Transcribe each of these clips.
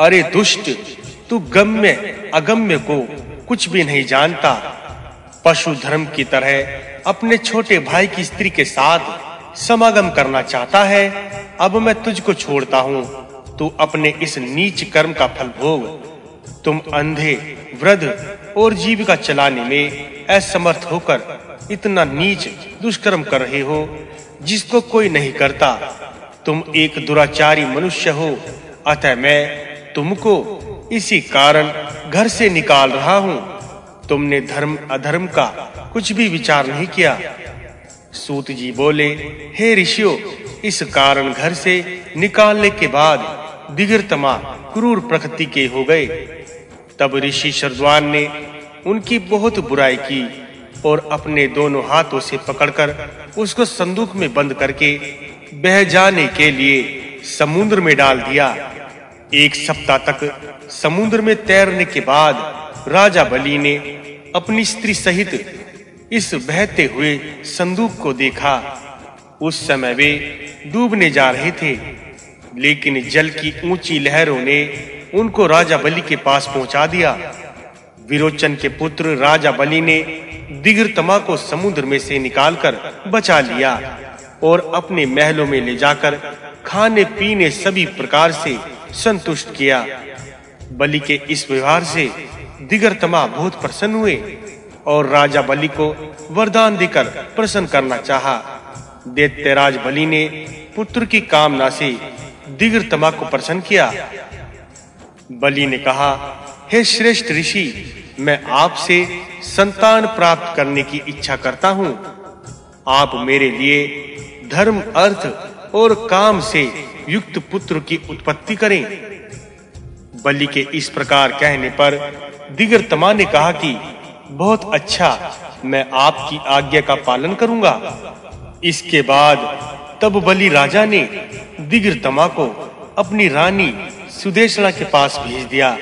अरे दुष्ट, तू गम्य, अगम्य को कुछ भी नहीं जानता। पशु धर्म की तरह अपने छोटे भाई की स्त्री के साथ समागम करना चाहता है, अब मैं तुझको छोड़ता हूँ। तू अपने इस नीच कर्म का फल भोग। तुम अंधे, वृद्ध और जीविका चलाने में असमर्थ होकर इतना नीच दुष्कर्म कर रहे हो, जिसको कोई नहीं करता। तुम एक दुराचारी मनुष्य हो, अतः मैं तुमको इसी कारण घर से निकाल रहा हूँ। तुमने धर्म, अधर्म का कुछ भी विचार नहीं किया। सूत जी बोले, हे ऋषियों, इस कारण घर से निकालने के बाद दिगरतमा क्रूर प्रकृति के हो गए। तब ऋषि शरद्वान ने उनकी बहुत बुराई की और अपने दोनों हाथों से पकड़कर उसको संदूक में बंद करके बह जाने के लिए समुद्र में डाल दिया। एक सप्ताह तक समुद्र में तैरने के बाद राजा बलि ने अपनी स्त्री सहित इस बहते हुए संदूक को देखा। उस समय वे डूबने जा रहे थे, लेकिन जल की ऊँची लहरों ने उनको राजा बलि के पास पहुँचा दिया। विरोचन के पुत्र राजा बलि ने दिगरतमा को समुद्र में से निकालकर बचा लिया और अपने महलों में ले जाकर खाने पीने सभी प्रकार से संतुष्ट किया। बलि के इस व्यवहार से दिगरतमा बहुत प्रसन्न हुए और राजा बलि को वरदान देकर प्रसन्न करना चाहा। दैत्यराज बलि ने पुत्र की कामना से दिगरतमा को प्रसन्न किया। बलि ने कहा, हे श्रेष्ठ ऋषि, मैं आपसे संतान प्राप्त करने की इच्छा करता हूँ। आप मेरे लिए धर्म, अर्थ और काम से युक्त पुत्र की उत्पत्ति करें। बलि के इस प्रकार कहने पर दिगरतमा ने कहा कि, बहुत अच्छा मैं आपकी आज्ञा का पालन करूँगा। इसके बाद तब बलि राजा ने दिगरतमा को अपनी रानी सुदेशना के पास भेज दिया।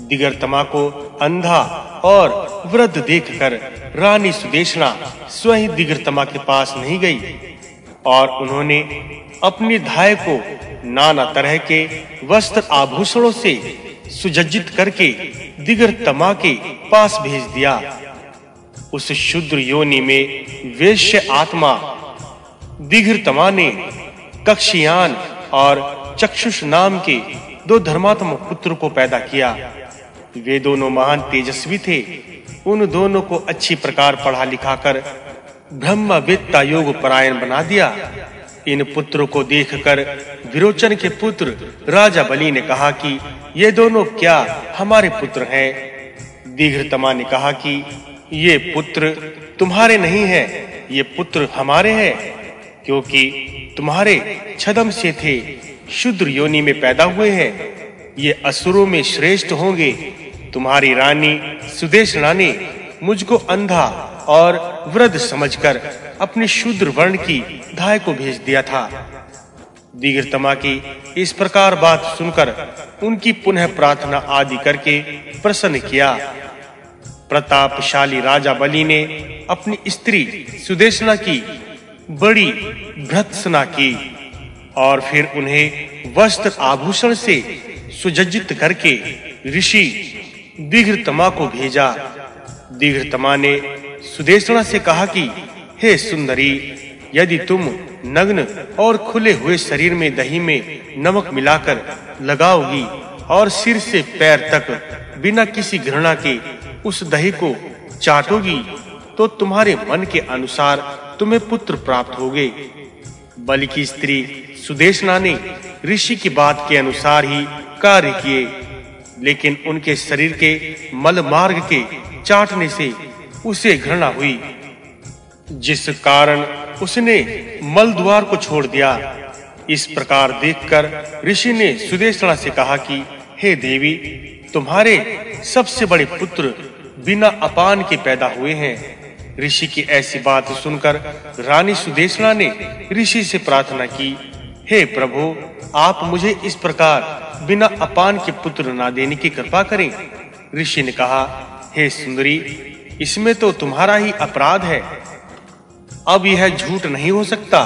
दिगरतमा को अंधा और वृद्ध देखकर रानी सुदेशना स्वयं दिगरतमा के पास नहीं गई। और उन्होंने अपनी धाय को नाना तरह के वस्त्र आभूषणों से सुजज्जित करके दिगरतमा के पास भेज दिया। उस शुद्र योनि में वेश्य आत्मा दिगरतमा ने कक्षियान और चक्षुष नाम के दो धर्मात्म पुत्र को पैदा किया। वे दोनों महान तेजस्वी थे। उन दोनों को अच्छी प्रकार पढ़ा लिखा कर ब्रह्म वित्ता योग परायण बना दिया। इन पुत्रों को देखकर विरोचन के पुत्र राजा बलि ने कहा कि ये दोनों क्या हमारे पुत्र हैं? दीघ्रतमा ने कहा कि ये पुत्र तुम्हारे नहीं हैं, ये पुत्र हमारे हैं, क्योंकि तुम्हारे छदम से थे, शुद्र योनि में पैदा हुए हैं। ये असुरों में श्रेष्ठ होंगे। तुम्हारी रानी सुदेश रानी मुझको अंधा और वृद्ध समझकर अपने शूद्र वर्ण की धाय को भेज दिया था। दिगरतमा की इस प्रकार बात सुनकर उनकी पुनः प्रार्थना आदि करके प्रसन्न किया। प्रतापशाली राजा बलि ने अपनी स्त्री सुदेशना की बड़ी भ्रत्सना की और फिर उन्हें वस्त्र आभूषण से सुजज्जित करके ऋषि दिघृतमा को भेजा। दिघृतमा ने सुदेशना से कहा कि, हे सुंदरी, यदि तुम नग्न और खुले हुए शरीर में दही में नमक मिलाकर लगाओगी और सिर से पैर तक बिना किसी घृणा के उस दही को चाटोगी तो तुम्हारे मन के अनुसार तुम्हें पुत्र प्राप्त होगे। बलि की स्त्री सुदेशना ने ऋषि की बात के अनुसार ही कार्य किए, लेकिन उनके शरीर के मल मार्ग के चाटने से उसे घृणा हुई, जिस कारण उसने मल द्वार को छोड़ दिया। इस प्रकार देखकर ऋषि ने सुदेशना से कहा कि, हे देवी, तुम्हारे सबसे बड़े पुत्र बिना अपान के पैदा हुए हैं। ऋषि की ऐसी बात सुनकर रानी सुदेशना ने ऋषि से प्रार्थना की, हे प्रभु, आप मुझे इस प्रकार बिना अपान के पुत्र ना देने की कृपा करें। ऋषि ने कहा, हे सुंदरी इसमें तो तुम्हारा ही अपराध है। अब यह झूठ नहीं हो सकता।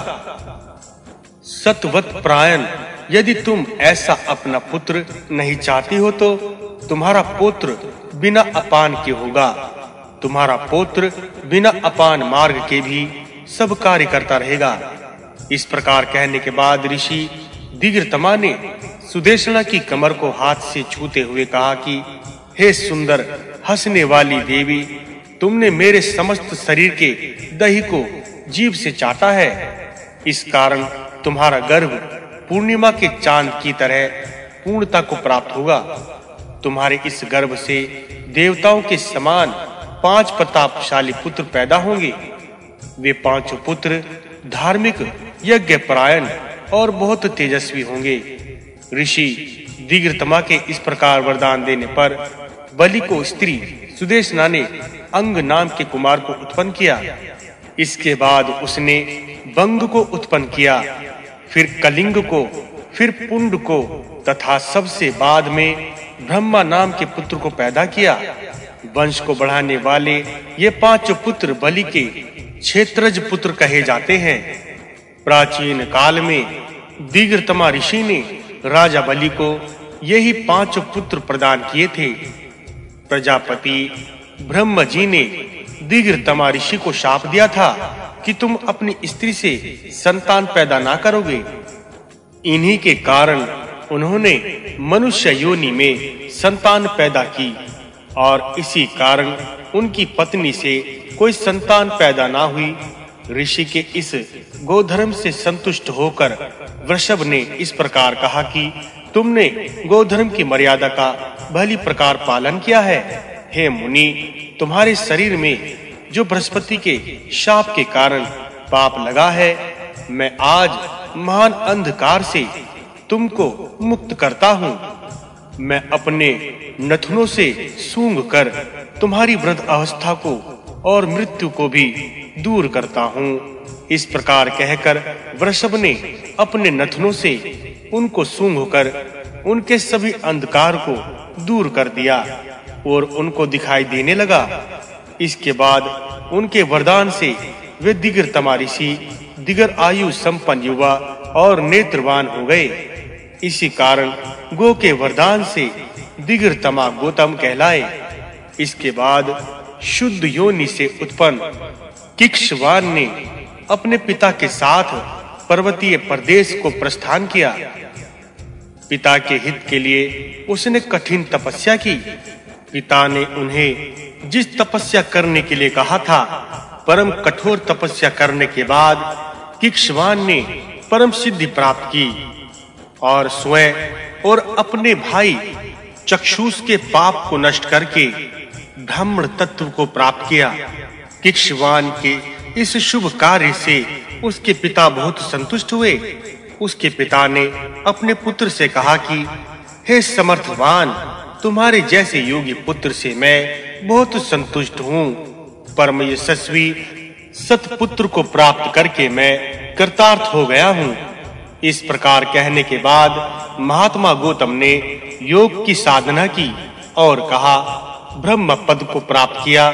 सतवत प्रायण यदि तुम ऐसा अपना पुत्र नहीं चाहती हो तो तुम्हारा पुत्र बिना अपान के होगा। तुम्हारा पुत्र बिना अपान मार्ग के भी सब कार्य करता रहेगा। इस प्रकार कहने के बाद ऋषि दिग्रतमा ने सुदेशना की कमर को हाथ से छूते हुए कहा कि, हे सुंदर, हंसने वाली देवी तुमने मेरे समस्त शरीर के दही को जीव से चाटा है। इस कारण तुम्हारा गर्भ पूर्णिमा के चाँद की तरह पूर्णता को प्राप्त होगा। तुम्हारे इस गर्भ से देवताओं के समान पाँच प्रतापशाली पुत्र पैदा होंगे। वे पाँचों पुत्र धार्मिक यज्ञ परायण और बहुत तेजस्वी होंगे। ऋषि दिग्रतमा के इस प्रकार वरदान देने पर बलि को स्त्री सुदेशना ने अंग नाम के कुमार को उत्पन्न किया। इसके बाद उसने बंग को उत्पन्न किया, फिर कलिंग को, फिर पुंड को, तथा सबसे बाद में ब्रह्मा नाम के पुत्र को पैदा किया। वंश को बढ़ाने वाले ये पाँच पुत्र बलि के क्षेत्रज पुत्र कहे जाते हैं। प्राचीन काल में दिग्रतमा ऋषि ने राजा बलि को यही पाँच पुत्र प्रदान किए थे। प्रजापति ब्रह्म जी ने दिग्रतमा ऋषि को शाप दिया था कि तुम अपनी स्त्री से संतान पैदा ना करोगे। इन्हीं के कारण उन्होंने मनुष्य योनि में संतान पैदा की और इसी कारण उनकी पत्नी से कोई संतान पैदा ना हुई। ऋषि के इस गोधर्म से संतुष्ट होकर वृषभ ने इस प्रकार कहा कि तुमने गोधर्म की मर्यादा का भली प्रकार पालन किया है। हे मुनि, तुम्हारे शरीर में जो बृहस्पति के शाप के कारण पाप लगा है, मैं आज महान अंधकार से तुमको मुक्त करता हूँ। मैं अपने नथनों से सूंघ कर तुम्हारी वृद्ध अवस्था को और मृत्यु को भी दूर करता हूँ। इस प्रकार कहकर वृषभ ने अपने नथनों से उनको सूंघ कर उनके सभी अंधकार को दूर कर दिया और उनको दिखाई देने लगा। इसके बाद उनके वरदान से वे दिगर तमारिशी दिगर आयु संपन्न युवा और नेत्रवान हो गए। इसी कारण गो के वरदान से दिगर तमा गोतम कहलाए। इसके बाद शुद्ध योनि से उत्पन्न किक्षवान ने अपने पिता के साथ पर्वतीय प्रदेश को प्रस्थान किया। पिता के हित के लिए उसने कठिन तपस्या की। पिता ने उन्हें जिस तपस्या करने के लिए कहा था, परम कठोर तपस्या करने के बाद किक्षवान ने परम सिद्धि प्राप्त की और स्वयं और अपने भाई चक्षुष के पाप को नष्ट करके ब्राह्मण तत्व को प्राप्त किया। किक्षवान के इस शुभ कार्य से उसके पिता बहुत संतुष्ट हुए। उसके पिता ने अपने पुत्र से कहा कि, हे समर्थवान, तुम्हारे जैसे योगी पुत्र से मैं बहुत संतुष्ट हूँ। परम यशस्वी सतपुत्र को प्राप्त करके मैं कृतार्थ हो गया हूँ। इस प्रकार कहने के बाद महात्मा गौतम ने योग की साधना की और कहा ब्रह्म पद को प्राप्त किया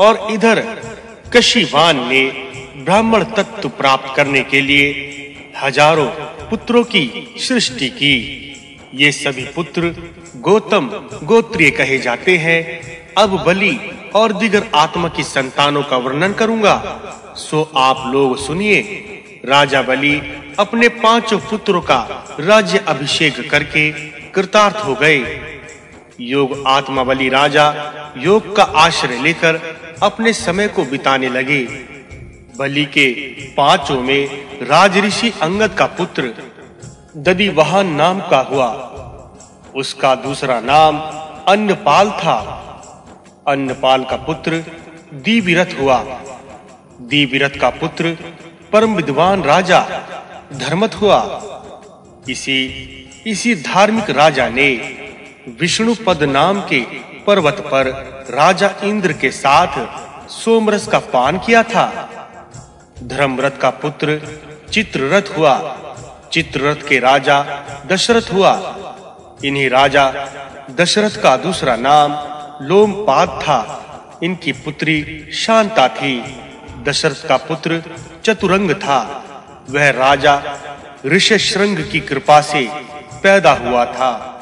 और इधर कशिवान ने ब्राह्मण तत्व प्राप्त करने के लिए हज़ारों पुत्रों की सृष्टि की। ये सभी पुत्र गौतम गोत्रीय कहे जाते हैं। अब बलि और दिगर आत्मा की संतानों का वर्णन करूँगा। सो आप लोग सुनिए, राजा बलि अपने पाँचों पुत्रों का राज्य अभिषेक करके कृतार्थ हो गए। योग आत्मा बलि राजा योग का आश्रय लेकर अपने समय को बिताने लगे। बलि के पाँचों में राजऋषि अंगद का पुत्र ददिवाहन नाम का हुआ। उसका दूसरा नाम अन्नपाल था। अन्नपाल का पुत्र दीविरथ हुआ। दीविरथ का पुत्र परम विद्वान राजा धर्मत हुआ। इसी इसी धार्मिक राजा ने विष्णु पद नाम के पर्वत पर राजा इंद्र के साथ सोमरस का पान किया था। धर्मरथ का पुत्र चित्ररथ हुआ। चित्ररथ के राजा दशरथ हुआ। इन्हीं राजा दशरथ का दूसरा नाम लोमपाद था। इनकी पुत्री शांता थी। दशरथ का पुत्र चतुरंग था। वह राजा ऋषश्रृंग की कृपा से पैदा हुआ था।